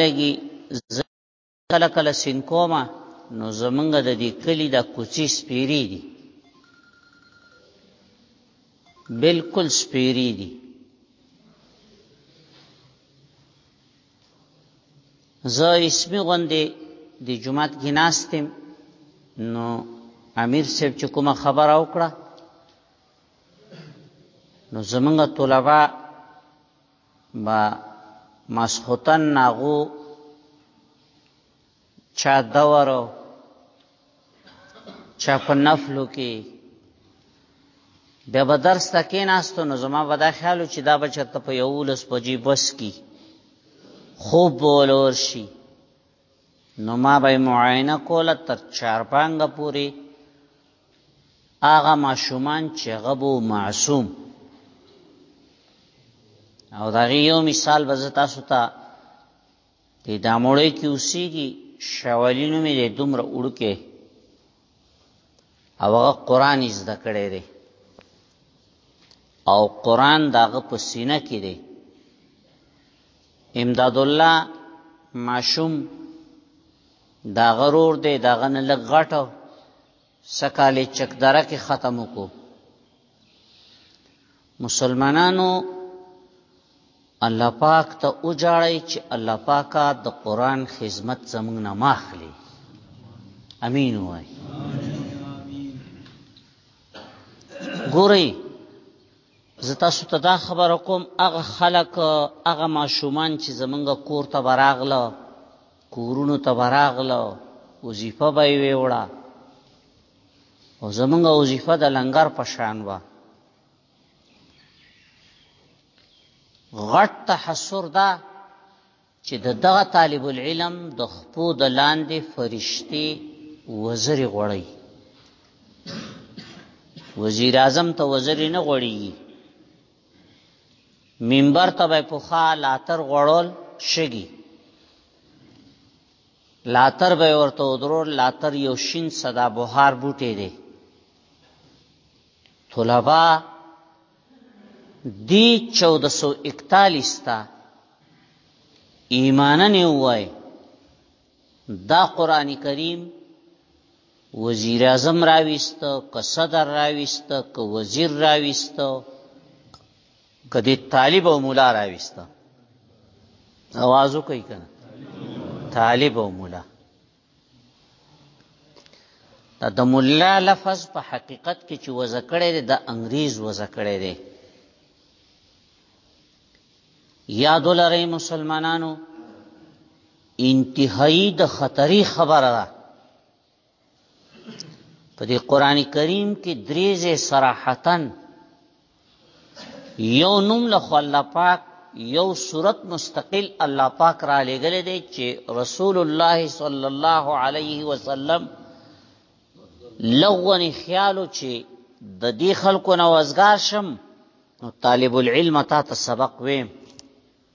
لګي کله کله سینکوما نو زمونږ د دې کلی د کوچی سپیری دي بالکل سپیری دي زه اسمی غوندې د جمعات کې ناستم نو امیر صاحب چې کومه خبره وکړه نو زمونږ طلبه به ماسخوتن ناغو چا دورو چا په نفلو کې بیا به درس ته کېناستو نو زما به دا خیال و چې دا به چېرته په یولس بجې بس کي خوب به ولور شي نو ما به معاینه کوله تر چارپانګه پوری هغه ماشومان چې غبو معصوم او دا یو مثال به تاسو ته د داموړې کې اوسېږي شوالینو مې د دومره وړکه او هغه قران زده کړی دی او قران داغه په سینه کې دی امداد الله ماشوم دا غرور دی دا غن لګ غټو سکاله چکدره کې ختم کو مسلمانانو الله پاک ته اوجاړی چې الله پاکا د قران خدمت زموږ نه ماخلي امين وای ګورئ زه تاسو ته دا خبره کوم هغه خلک هغه ماشومان چې زمونږ کور ته براغله کورونو ته براغله وظیفه به یې ویوړه او زمونږ وظیفه د لنګر په شان وه غټ تحسر دا چې د دغه طالب العلم د خپو د لاندې فرشتي وزري غوړی وزیر اعظم ته وزري نه غوړي منبر ته به پوخا لاتر غوړول شګي لاتر به ورته ودرور لاتر یو شین صدا بهار بوټي دی طلبا دی چودہ سو اکتالیس تا ایمانه نه وای دا قران کریم وزیر اعظم راويست که صدر راويست که وزیر راويست که د طالب او مولا راويست اوازو کوي کنه طالب او مولا دا د مولا لفظ په حقیقت کې چې وزکړې ده د انګریز وزکړې ده یاد لرئ مسلمانانو انتهایی د خطرې خبره ده په دې قران کریم کې دریزه صراحتن یو نوم له الله پاک یو صورت مستقل الله پاک را لګل دی چې رسول الله صلی الله علیه وسلم لغونی خیالو چې د دې خلکو نوازګار شم نو طالب العلم تا ته سبق ویم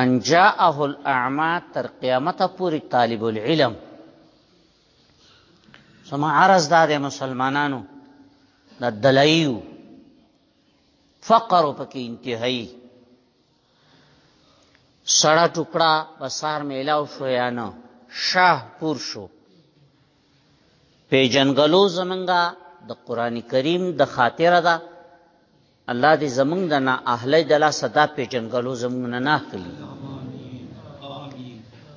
ان جاءه الاعمى تر قیامت پوری طالب العلم سما عرض دا د مسلمانانو د دلایو فقر پکې انتهایی سړه ټوکړه بسار میلاو شو یا نه شاه پور شو په جنگلو زمنګا د قران کریم د خاطر ده الله دې زمونږ د نا اهلی د لاسه دا پیژنګلو زمونږ نه نه اخلي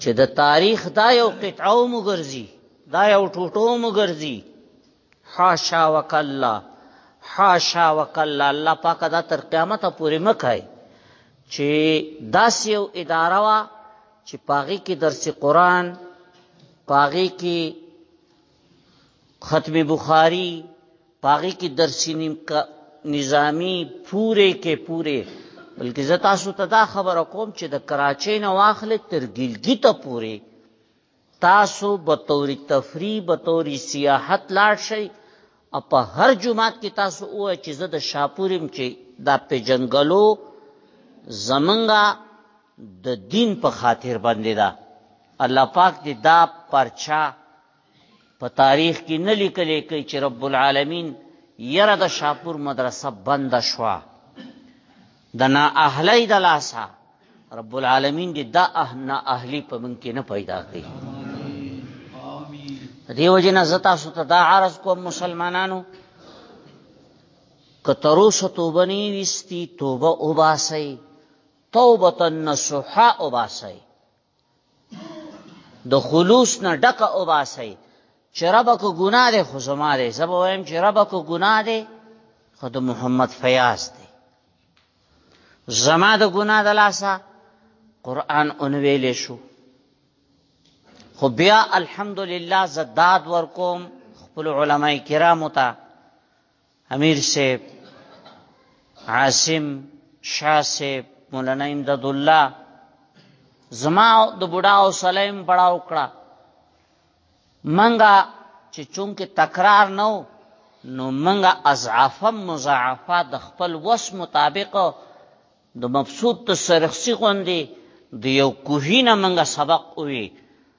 چې د تاریخ دا یو قطعه مو ګرځي دا یو ټوټو مو ګرځي حاشا وکلا حاشا وکلا الله پاک دا تر قیامت پورې مکای چې داس یو اداره وا چې پاغي کې درس قران پاغي کې ختم بخاری پاغي کې درسي نظامی پوره کې پوره بلکې زه تاسو ته دا خبره کوم چې د کراچۍ نه واخلې تر ګلګي ته پوره تاسو به تور تفریح به تور سیاحت لاړ شئ په هر جمعات کې تاسو وای چې زه د شاپورم چې دا په جنگلو زمنګا د دین په خاطر باندې ده الله پاک دې دا پرچا په تاریخ کې نه لیکلې کوي چې رب العالمین یره د شاپور مدرسه بند شوه د نا اهلی د لاسه رب العالمین دې دا اه نا اهلی په من کې نه پیدا کړي دیو جن زتا سو ته دا عرض کو مسلمانانو کترو ستوبنی وستی توبه وباسي توبه نصوحا وباسي د خلوص نه ډکه وباسي چې ربه کو ګناه دی خو زما دی زه به وایم چې ربه کو ګناه دی خو د محمد فیاض دی زما د ګناه د لاسه قرآن اونویلې شو خو بیا الحمدلله زداد ورکوم خپل علما کرامو ته امیر صاحب عاصم شاه صاحب مولانا امداد الله زما د بوډا او سلیم بڑا وکړه منګه چې چونکه تکرار نو نو منګه اضعافا مضاعفه د خپل وس مطابق د مبسوط ته سرخسی غوندي د یو کوهینه منګه سبق وی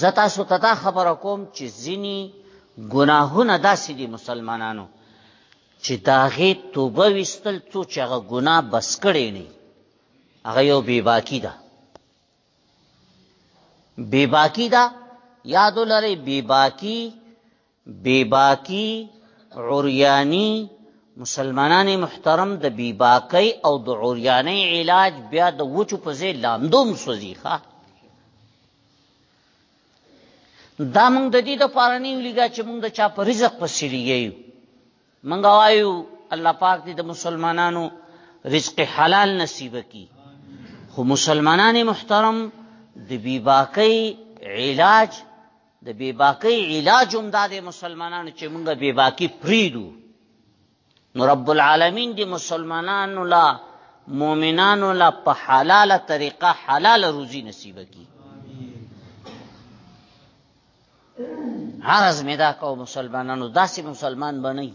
زه تاسو ته دا خبره کوم چې ځینی ګناهونه داسې دي مسلمانانو چې داغه توبه وستل څو چې هغه ګناه بس کړي نه هغه یو بی باکی ده بی باکی ده یادو لري بی باکی بیباکی عریانی مسلمانان محترم د بیباکی او د عریانی علاج بیا د وچو په ځای لاندوم سوځي ښه دا موږ د دې د پاره نه ویلګا چې موږ د چا په رزق پسې لګیو موږ وایو الله پاک دې د مسلمانانو رزق حلال نصیب کړي خو مسلمانان محترم د بیباکی علاج د بې باکۍ علاج هم دا دی مسلمانانو چې موږ بې باکي پریږدو نو رب العالمین دې مسلمانانو لا مؤمنانو لا په حلاله طریقه حلاله روزي نصیب کړي عرض مې دا کو مسلمانانو داسې مسلمان بنئ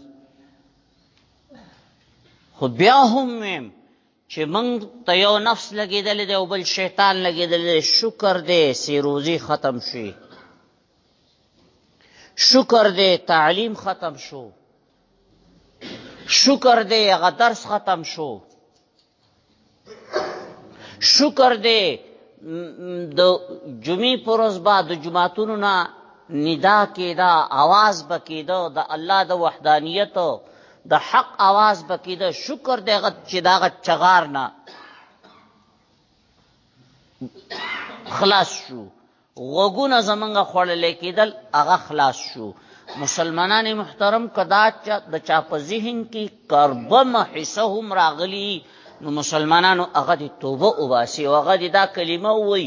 خو بیا هم چې موږ ته یو نفس لګېدلی دی او بل شیطان لګېدلی دی شکر دی چې روزي ختم شي شکر دی تعلیم ختم شو شکر دی هغه درس ختم شو شکر دی د جمعې پر ورځ به د جماعتونو نه ندا کېده اواز به کېده د الله د وحدانیت د حق आवाज پکې د شکر د غت چې دا غت چغار نه خلاص شو غوګونه زمنګ خړل کېدل هغه خلاص شو مسلمانان محترم کدا چې د چا په ذهن کې کربم حصہ هم راغلی نو مسلمانانو هغه د توبه وباسي او هغه دا کلمه وایي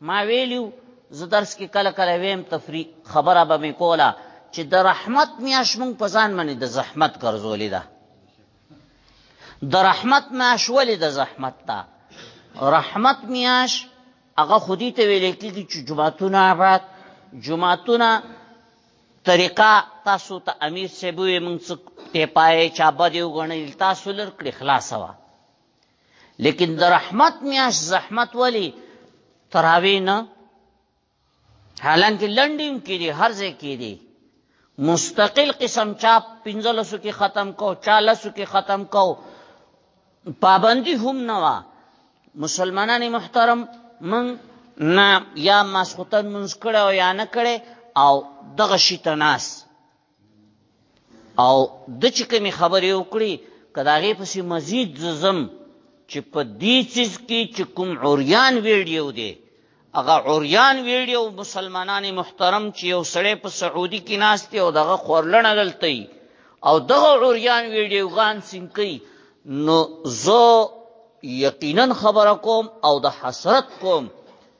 ما ویلیو زه درس کې کله کله ویم تفریح خبره به مې کوله چې د رحمت میاشت مونږ په ځان باندې د زحمت ګرځولې ده د رحمت میاشت ولې د زحمت ده رحمت میاشت هغه خودی ته ویل کېږي چې جمعتون آباد جمعتون طریقه تاسو ته امیر صاحب وي مونږ څه ټیپای چا بده وګڼل تاسو لر کړی خلاص وا لیکن د رحمت میاش زحمت ولی تراوی نه حالانکه لندیم کې دي هر ځای کې دي مستقل قسم چا 15 کې ختم کو 40 کې ختم کو پابندی هم نه وا مسلمانان محترم من نه یا ماسختن منځ کړه او یا نه کړه او دغه شي تناس او د چې کومې خبرې وکړي که د هغې پسې مزید زه ځم چې په دې څیز کې چې کوم عریان ویډیو دی هغه عریان ویډیو مسلمانان محترم چې یو سړی په سعودي کې ناست دی او دغه خورلڼه دلته وي او دغه عریان ویډیوګان سیم کوي نو زه یقینا خبره کوم او د حسرت کوم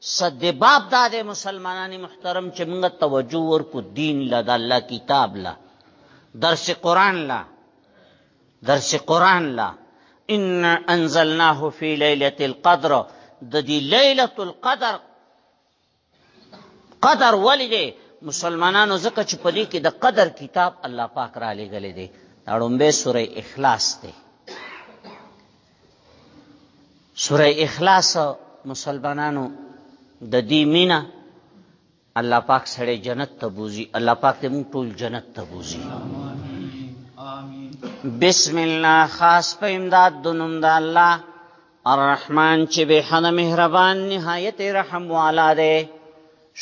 سدباب دا دی مسلمانانی محترم چې موږ توجه ورکو دین له د الله کتاب له درس قران له درس قران له ان انزلناه فی ليله القدر د دې ليله القدر قدر ولې دی مسلمانانو ځکه چې په دې کې د قدر کتاب الله پاک را لېږلی دی دا ړومبه سوره اخلاص دی سوره اخلاص مسلمانانو د دې مینا الله پاک سره جنت ته بوزي الله پاک دې موږ ټول جنت ته بوزي بسم الله خاص په امداد د نوم د الله الرحمن چې به حنا مهربان نهایت رحم والا دی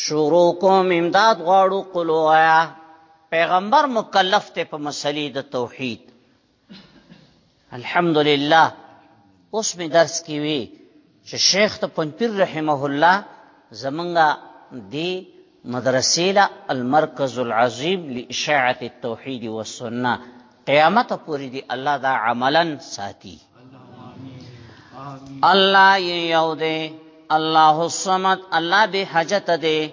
شروع کوم امداد غواړو قلو آیا پیغمبر مکلف ته په مسلې د توحید الحمدلله اوس می درس کې وی چې شیخ ته پنځپیر رحمه الله زمونږه دی مدرسې له المرکز العظیم لاشاعه التوحید والسنه قیامت پوری دی الله دا عملا ساتي الله یو دی الله الصمد الله به حاجت دی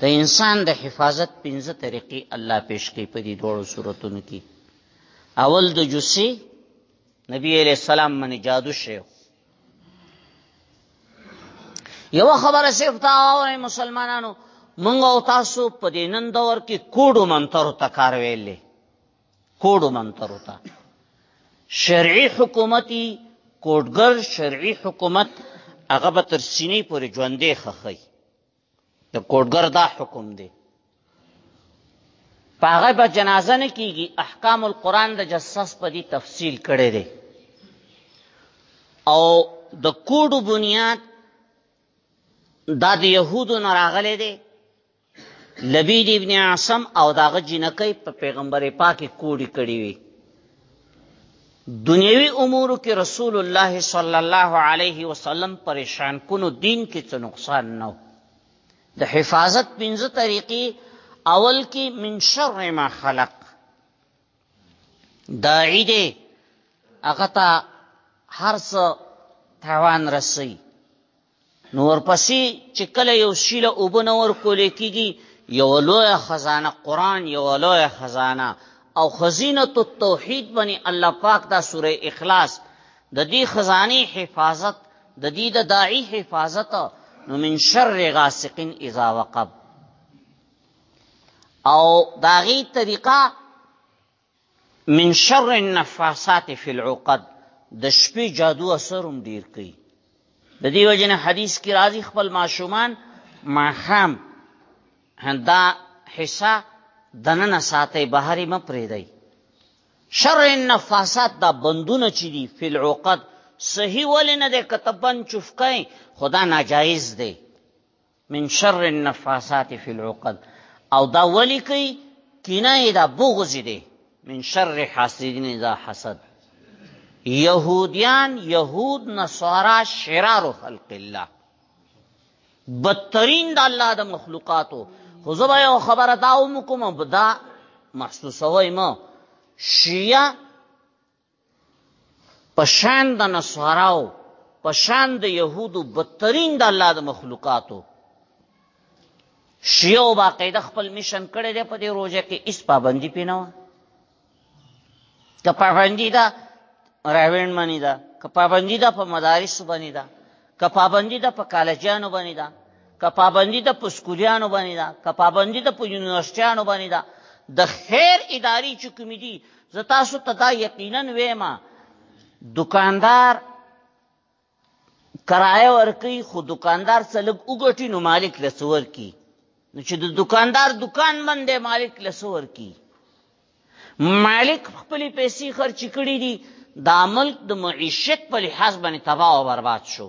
د انسان د حفاظت پنځه طریقې الله پیش کوي په دې دوه صورتونو کې اول د جوسی نبی علیہ السلام من جادو شیو یو خبره صرف تا او مسلمانانو مونږ او تاسو په دې نن دور کې کوډو منتر ته کار ویلې کوډو منتر ته شرعي حکومتي کوډګر شرعي حکومت هغه به تر سینې پورې ژوندې خخی د کوډګر دا حکم دی پاغه به جنازه نه کیږي احکام القرآن د جساس په دې تفصیل کړي دي او د کوډو بنیاد دا د يهودو نه راغلي دي لبید ابن عاصم او داغه جنکې په پیغمبر پاک کوډی کړی وي دنیوي امورو کې رسول الله صلی الله علیه وسلم پریشان کونو دین کې څه نقصان نه د حفاظت پنځه طریقې اول کې من شر ما خلق داعی دی هغه ته هر څه تاوان رسي نور پسې چې کله یو شیله اوبه نه ورکول کېږي یو لوی خزانه قران یو لوی خزانه او خزینه التوحید باندې الله پاک دا سوره اخلاص د دې خزانه حفاظت د دې د داعی حفاظت نو من شر غاسق اذا وقب او داغي طریقه من شر النفاسات فی العقد د شپې جادو اثر هم ډیر کوي د دې وجه نه حدیث کې راځي خپل ماشومان ماښام دا حصہ دننه ساتي بهر یې مه پرېږدئ شر النفاسات دا بندونه چې دي فی العقد صحیح ولې نه دی که ته بند چوفکای خدا ناجایز دی من شر النفاسات فی العقد او دا ولی کوي کینه دا بغض دی من شر حاسدین اذا حسد یهودیان یهود نصارا شرار خلق الله بدترین د الله د مخلوقاتو خو زه به یو خبره دا وم کوم دا محسوسوي ما شیعه پشان د نصاراو پشان د يهودو بدترین د الله د مخلوقاتو شیعو باقاعده خپل میشن کړی دی په دې روژه کې هیڅ پابندي پې نه وه که پابندي ده راویڼ باندې ده که پابندي ده په مدارسو باندې ده که پابندي ده په کالجانو باندې ده که پابندي ده په سکولیانو باندې ده که پابندي ده په یونیورسټیانو باندې ده د خیر ادارې چې کومې دي زه تاسو ته دا یقینا ویم دکاندار کرایه ورکوي خو دکاندار څه لږ وګټي نو مالک له څه ورکي نو چې د دکاندار دکان بند دی مالک له څه ورکي مالک خپل پیسې خرچ کړې دي دا ملک د معیشت په لحاظ باندې تباہ او برباد شو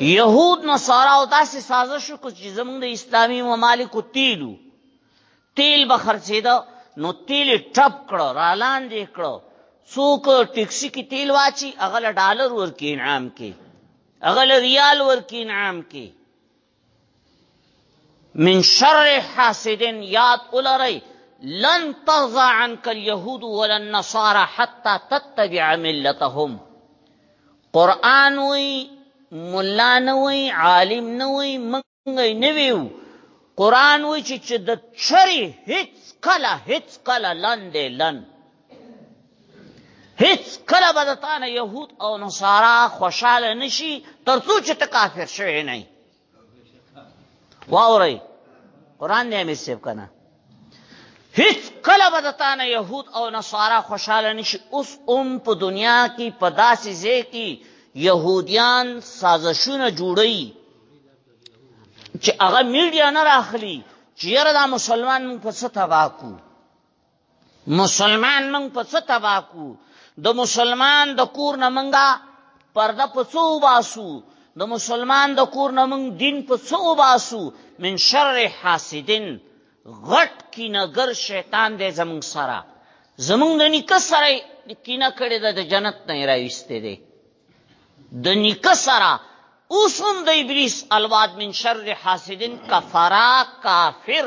یهود نصارا او داسې سازش وکړ چې زموږ د اسلامي ممالکو تیلو تیل به خرڅېده نو تیل ټپ کړو را لاندې کړو څوک ټیکسي کې تیل واچي هغه له ډالر ورکې انعام کې هغه له ریال ورکې انعام کې من شر حاسدین یاد ولرئ لن ترضى عنك اليهود ولا النصارى حتى تتبع ملتهم قران وی مولا نه وی عالم نه وی منګی نه ویو قران وی چې د چری هیڅ کله هیڅ کله لن دی لن هیڅ کله به د تانه يهود او نصارا خوشاله نشي ترڅو چې ته کافر شوی نه واوري قران نه مې سیب کنه هیڅ کله به د تانه يهود او نصارا خوشاله نشي اوس هم په دنیا کې په داسې ځای کې يهوديان سازشونه جوړي چې هغه میډیا نه راخلي چې یره دا مسلمان مونږ په څه تباکو مسلمان من په څه تبا کو د مسلمان د کور نه منګه پرده په څو باسو د مسلمان د کور نه من دین په څو باسو من شر حاسدین غټ کینګر شیطان دې زمون سره زمون د نیکه سره کینه کړې ده د جنت نه راويسته دي د نیکه سره اوس هم د ابلیس الواد من شر حاسدین کفرا کافر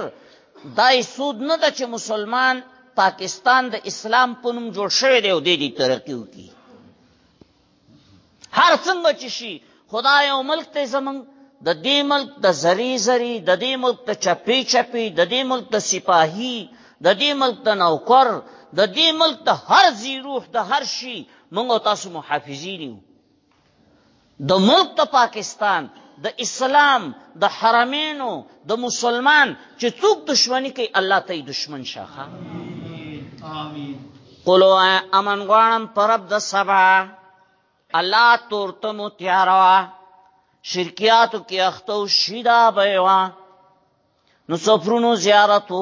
دا سود نه ده چې مسلمان پاکستان د اسلام په نوم جوړ شوی دی او د دې ترقی وکړي هر څنګه چې شي خدای او ملک ته زمنګ د دې ملک د زری زری د دې ملک د چپی چپی د دې ملک د سپاهی د دې ملک د نوکر د دې ملک د هر زی روح د هر شي منگو تاسو محافظین یو د ملک د پاکستان د اسلام د حرمینو د مسلمان چې څوک دشمنی کوي الله ته دشمن شاخه امين قولو امن غوانم پرب د سبا الله تورتمو تیاروا شرکیاتو کې اختو شیدا بېوا نو سفرونو زیارتو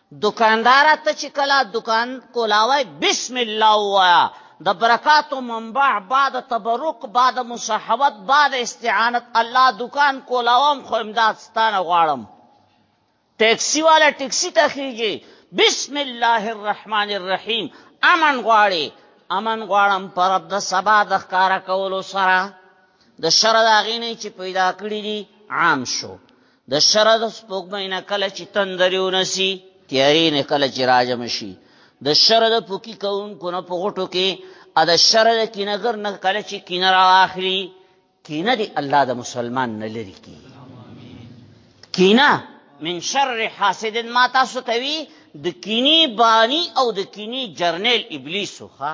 دکانداره ته چې کله دکان کولاوی بسم الله ووایا د برکات و منبع بعد تبرک بعد مصحبت بعد استعانت الله دکان کولاوم خو امداد ستانه غواړم ټیکسی والا ټیکسی ته خیږي بسم الله الرحمن الرحیم امن غواړي امن غواړم پر د سبا د ښکارا کولو سره د شر د غینې چې پیدا کړی دي عام شو د شره د سپوږمۍ نه کله چې تندرې ونسي تیارې نه کله چې راجم شي د شره د پوکي کوونکو نه په غټو کې ا د شره د کینګر نه کله چې کینه را اخلي کینه دی الله د مسلمان نه لري کی کینه من شر حاسد ما تاسو ته وی د کینی بانی او د کینی جرنیل ابلیس خو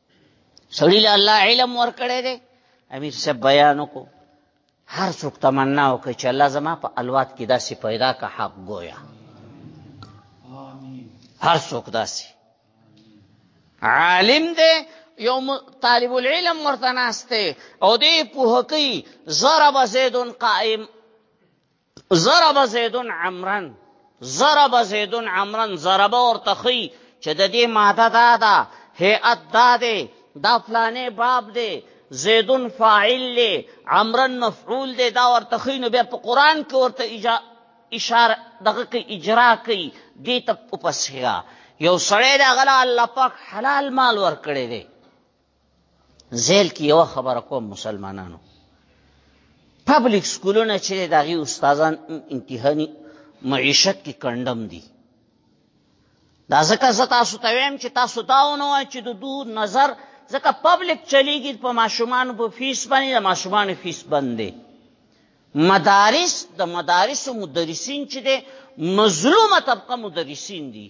سړی له الله علم ورکړی دی امیر صاحب بیان وکړو هر څوک تمنا وکړي چې الله زما په الوات کې داسې پیدا کا حق گویا هر څوک داسې عالم دی یو طالب العلم ورته ناشته او دې په هکې ضرب زید قائم ضرب زید عمرن ضرب زید عمرن ضرب اور تخی چې د دې ماده دا ده هيئت دا ده دا فلانه باب ده زیدون فاعل له عمرن مفعول ده دا ورته خینو بیا په قران کې ورته اشاره دغه کې اجرا کوي دې ته پسیا یو سړی دا غلا الله پاک حلال مال ور کړی دی زیل کې یو خبره کوم مسلمانانو پبلک سکولونه چې دغه استادان انتهایی معیشت کې کندم دي دا ځکه زه تاسو ته وایم چې تاسو دا ونه وایئ چې د دوه نظر ځکه پبلک چلیږي په ماشومان په فیس باندې د ماشومان فیس باندې مدارس د مدارس مدرسین چې دي مظلومه طبقه مدرسین دي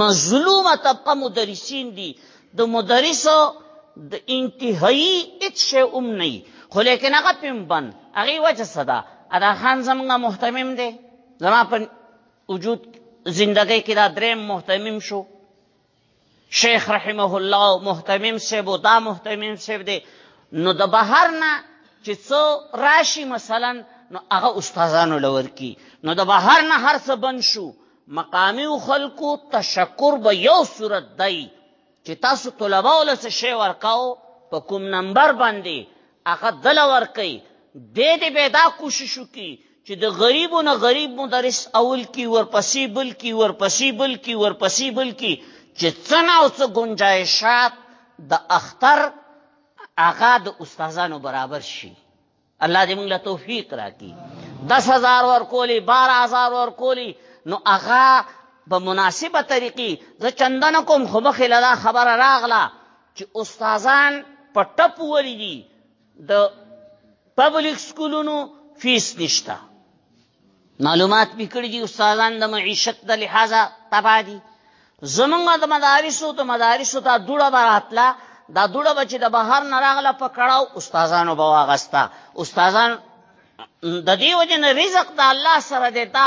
مظلومه طبقه مدرسین دي د مدرسو د انتهایی هیڅ شی هم نه خو لیکن هغه پم بند هغه وجه صدا ادا خان زمونږ محتمم دی زما په وجود زندګۍ کې دا دریم محتمم شو شیخ رحمه الله او محتمم صاحب او دا محتمم صاحب دی نو د بهر نه چې څو راشي مثلا نو هغه استادانو لور کی نو د بهر نه هر څه بن شو مقامی او خلکو تشکر به یو صورت دی چې تاسو طلبه ولس شی ورکاو په کوم نمبر باندې هغه دل ورکي دې دې به دا کوشش وکي چې د غریبو نه غریب مدرس اول کی ورپسې بل کی ورپسې بل کی ورپسې بل کی چې څنګه او څه گنجائشات د اختر هغه د استادانو برابر شي الله دې موږ له توفیق راکړي 10000 ورکولي 12000 ورکولي نو هغه په مناسبه طریقې زه چندن کوم خو مخې له خبره راغله چې استادان په ټپ ولې دي د پبلک سکولونو فیس نشته معلومات میکړي دي استادان د معیشت د لحاظه تبا دي زمونږ د مدارسو ته مدارسو ته دوړه براتله دا دوړه بچ د بهر نه راغله په کړهو استادانو به واغستا استادان د دې وجه نه رزق د الله سره دی دا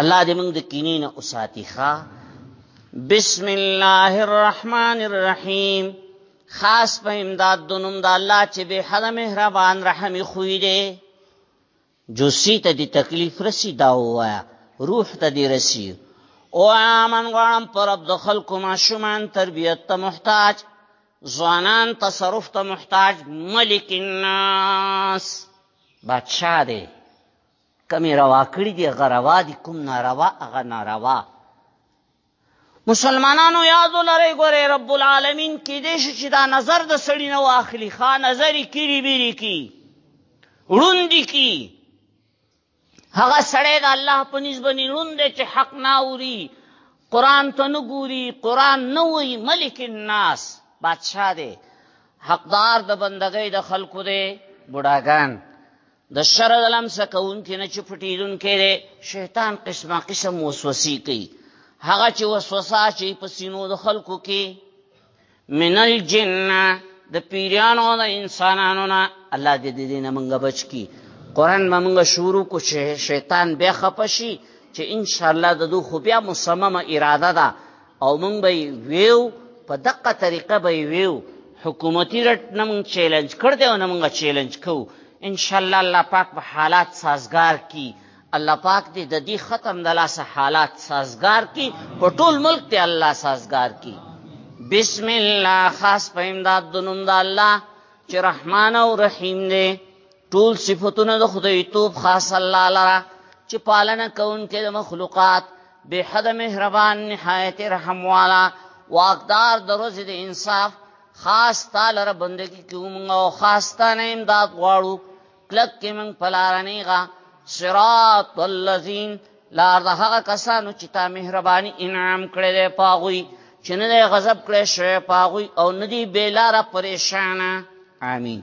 الله دې موږ د کینې نه وساتي ښا بسم الله الرحمن الرحیم خاص په امداد د نوم د الله چې به حد مهربان رحم خوې دې جو سی ته دې تکلیف رسی دا وایا روح ته دې رسی او امن غوړم پر عبد خلکو ماشومان تربیت ته محتاج ځوانان تصرف ته محتاج ملک الناس بادشاہ دی کمی روا کړی دی غروا دی کوم ناروا هغه ناروا مسلمانانو یاد لرئ ګوره رب العالمین کې دې چې دا نظر د سړی نه واخلي خا نظر کیری بیری کی وړوندې کی هغه سړی د الله په نسبت وړوندې چې حق نه اوري قران ته نه ګوري قران نه وایي ملک الناس بادشاہ دی حقدار د بندګۍ د خلکو دی بډاګان د شر د لمس کوونکې نه چې پټېدونکی دی شیطان قسمه قسم وسوسې کوي هغه چې وسوسه اچوي په سینو د خلکو کې من الجنه د پیریانو او د انسانانو نه الله دې دې نه مونږ بچ کی قران به مونږ شروع کو چې شیطان بیا خپشي چې ان شاء الله د دوه خو بیا مصممه اراده ده او مونږ به ویو په دقه طریقه به ویو حکومتي رټ نه مونږ چیلنج کړ دی او نه مونږ چیلنج کوو ان شاء الله الله پاک به حالات سازگار کی الله پاک دې د دې ختم د لاسه حالات سازگار کی په ټول ملک ته الله سازگار کی بسم الله خاص په امداد د نوم د الله چې رحمان او رحیم دی ټول صفاتونه د خدای توپ خاص الله لره چې پالنه کوونکې د مخلوقات به حد مهربان نهایت رحم والا واقدار دروز د انصاف خاص تعالی رب بندگی کوم او خاص تعالی امداد غواړو کلک کې من پلارنی غا صراط الذین لار د هغه کسانو چې تا مهرباني انعام کړی دی پاغوي چې نه غضب کړی شوی پاغوي او ندی بیلاره پریشانه امين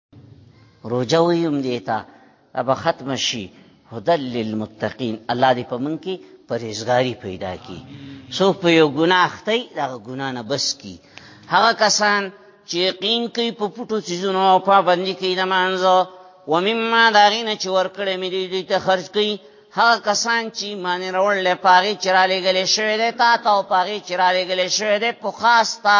روجه ویم دیتا اب ختم شي هدل للمتقین الله دې په من کې پرهیزګاری پیدا کی څوک په یو ګناه اخته دغه ګناه نه بس کی هغه کسان چې یقین کوي په پټو چیزونو او پابندي کوي د مانځه ومما داغینه چې ورکړې مې دې ته خرج کوي هغه کسان چې معنی راوړل له پاغي چرالې غلې شوې ده تا ته او پاغي چرالې غلې شوې ده په خاص تا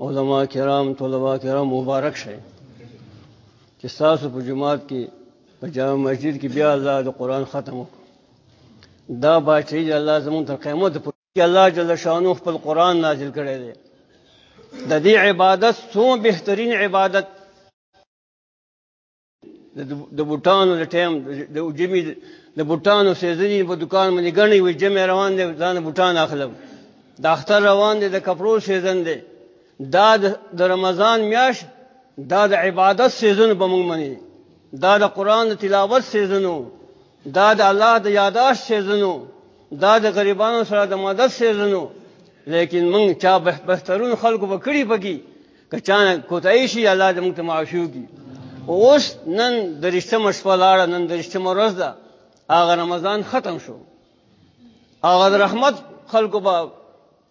علما کرام طلبا کرام مبارک شي چې تاسو په جماعت کې په جامع مسجد کې بیا الله د قران ختم وکړ دا باچې الله زمون تر قیامت پورې الله جل شانو خپل قران نازل کړی دی د دې عبادت څو بهترین عبادت د بوټانو د ټیم د جمی د بوټانو سیزنی په دکان باندې غنی وي جمع روان دي ځان بوټان اخلم د اختر روان دي د کپړو سیزن دي دا د رمضان میاش دا د عبادت سیزن په موږ باندې دا د قران د تلاوت سیزنو دا د الله د یاداشت سیزنو دا د غریبانو سره د مدد سیزنو لیکن موږ چا بهترون خلکو وکړي پکې کچانه کوتای شي الله دې موږ ته معافي وکړي اوس نن د رښتمه شپه لاړه نن د رښتمه ورځ ده هغه رمضان ختم شو هغه د رحمت خلکو به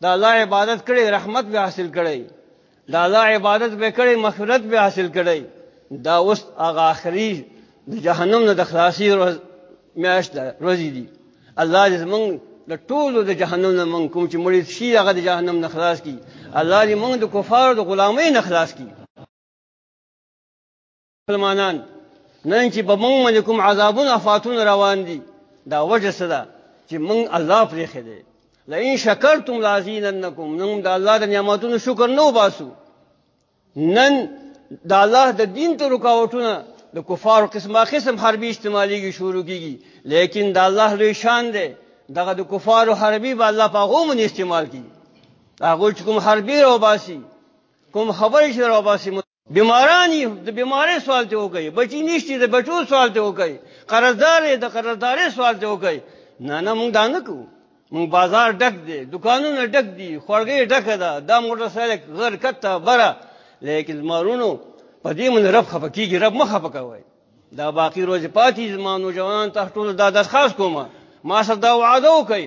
د الله عبادت کړي رحمت به حاصل کړي د الله عبادت به کړي مغفرت به حاصل کړي دا اوس هغه اخري د جهنم نه د خلاصي ورځ میاشت ده ورځې دي الله دې موږ د ټولو د جهنم نه موږ کوم چې مړ شي هغه د جهنم نه خلاص کی الله دې موږ د کفارو د غلامۍ نه خلاص کی مسلمانان نن چې په موږ باندې کوم عذابونه فاتون روان دي دا وجه څه ده چې موږ الله پرې خېده لئن شکرتم لازیننکم نن د الله د نعمتونو شکر نه وباسو نن د الله د دین ته رکاوټونه د کفارو قسمه قسم حربي استعماليږي شروع کیږي لیکن د الله لوی شان دی دغه د کفارو حربي به الله په هغه مون استعمال کیږي هغه چې کوم حربي راو باسي کوم خبرې چې راو باسي بیمارانی د بیمارې سوال ته وکړي بچی نشتی د بچو سوال ته وکړي قرضدار د قرضدارې سوال ته وکړي نه نه موږ دا نه کوو مونږ بازار ډک دی دکانونه ډک دي خورګې ډک ده دا موټر سره غر کته بره لیکن مارونو په دې من رب خپه کیږي رب مخه پکوي دا باقی روز پاتې زما نوجوان ته ټول دا درخواست کوم ما سره دا وعده وکړي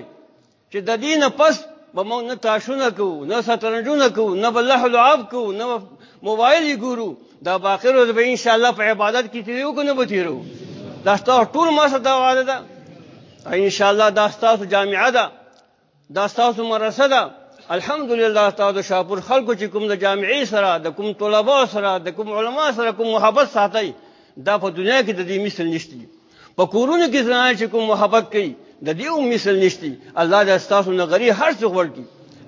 چې د دین پس به موږ نه تاشونه کوو نه سترنجونه کوو نه بل له لعاب کوو نه موبایل ګورو دا باقی روز به ان شاء الله په عبادت کې تیرو کنه به تیرو دا ټول ما سره دا وعده ده ان شاء الله دا تاسو جامعه ده دا تاسو مدرسه ده الحمدلله تاسو شاپور خلکو چې کوم د جامعې سره د کوم طلبه سره د کوم علما سره کوم محبت ساتي دا په دنیا کې د دې مثل نشته په کورونو کې ځان چې کوم محبت کوي د دې هم مثل نشته الله دې تاسو نه غري هر څه ورکړي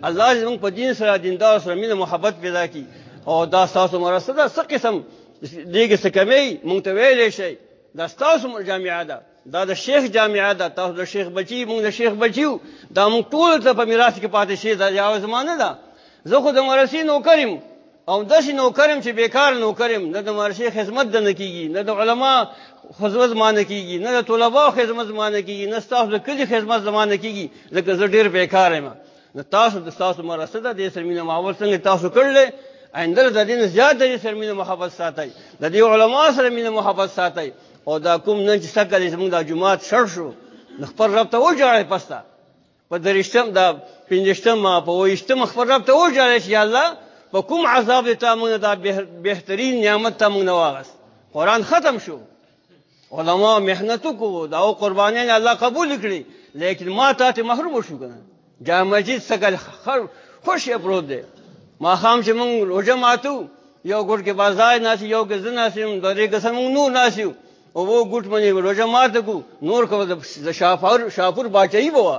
الله دې موږ په دین سره دیندار سره مینه محبت پیدا کړي او دا تاسو مرسته ده څه قسم دې کې څه کمی مونږ ته ویلې شي دا ستاسو جامعه ده دا د شیخ جامعه ده تاسو د شیخ بچی مونږ د شیخ بچیو دا مونږ ټول ته په میراث کې پاتې شي دا یو زمانه ده زه خو د مرسی نوکرم او داسې نوکرم چې بیکار نوکرم نه د مرسی خدمت د نکیږي نه د علما خدمت مانه کیږي نه د طلباو خدمت مانه کیږي نه ستاسو د کلی خدمت زمانه کیږي ځکه زه ډیر بیکار یم نو تاسو د تاسو مرسته ده د سرمینه محبت څنګه تاسو کړل آینده د دین زیات د سرمینه محبت ساتي د دې علما سره مینه محبت ساتي او دا کوم نن چې سکه زموږ د جماعت شر شو نو خپل رب ته وجاړې پستا په درشتم دا پنځشتم ما په وېشتم خپل رب ته وجاړې چې الله په کوم عذاب ته موږ دا بهترین نعمت ته موږ واغس قران ختم شو علما مهنت وکړو دا او قربانیان الله قبول کړي لیکن ما ته ته محروم شو کنه جامع مسجد سکل خر خوش پروت دی ما خام چې مونږ روزه ماتو یو ګډ کې بازار ناسي یو کې زنا سیم درې قسم نور ناسیو او وو ګډ منی روزه ماته کو نور کو د شافور شافور باچي بوا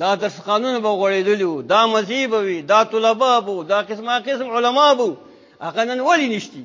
دا د قانون به غوړېدلو دا مزيب وي دا طلبه بو دا قسمه قسم علما بو هغه نن ولې نشتی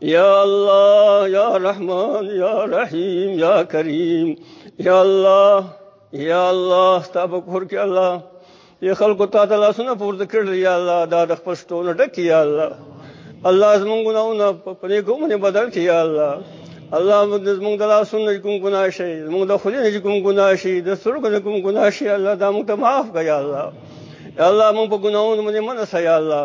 یا الله یا رحمان یا رحیم یا کریم یا الله یا الله ستاسو کور کې الله یا خلکو ته د لاسونو پورته کړل یا الله دا د خپل شتونه ډک یا الله الله زمونږ ګناونه په دې کومه بدل کړي یا الله الله زمونږ د لاسونو کوم ګناه شي زمونږ د خولې نه کوم ګناه شي د سرګو نه کوم ګناه شي الله دا موږ ته معاف کړي یا الله یا الله موږ په ګناونو باندې منسه یا الله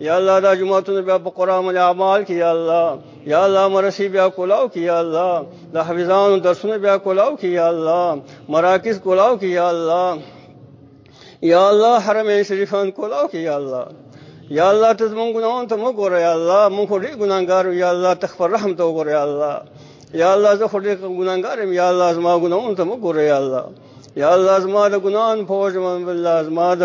یا الله دا جماعتونه بیا په قران عمل اعمال کې یا الله یا الله مرسی بیا کولاو کې یا الله د حفظانو درسونه بیا کولاو کې یا الله مراکز کولاو کې یا الله یا الله حرمین شریفان کولاو کې یا الله یا الله ته زمونږ ګناون ته مو ګوره یا الله مونږ ډېر ګناګارو یا الله تخفر رحم ته وګوره یا الله یا الله زه خو ډېر ګناګار یم یا الله زما ګناون ته مو ګوره یا الله یا الله زما د ګناون په وجه من بالله زما د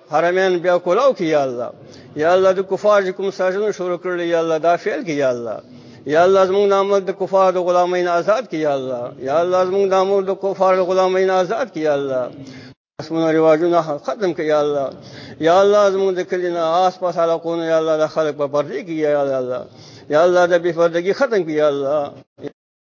حرمین بیا کولاو کې یا الله یا الله د کفار کوم ساجن شروع کړل یا الله دا فعل کې یا الله یا الله زموږ نام د کفار د غلامین آزاد کې یا الله یا الله زموږ نام د کفار د غلامین آزاد کې یا الله اسمنه رواجونه ختم کې یا الله یا الله زموږ د کلینا آس پاس علاقونه یا الله د خلق په پردي کې یا الله یا الله د بفردګي ختم کې یا الله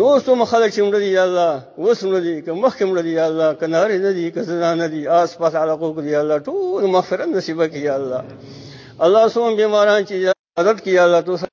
نور څومره خلک چې مړه دي یا الله اوس مړه دي که مخکې مړه دي یا الله که نارې نه دي که زنانه دي آس پاس علاقو کې دي یا الله ټول مغفرت نصیب کړي یا الله الله څومره بیماران چې عادت کړي یا الله تو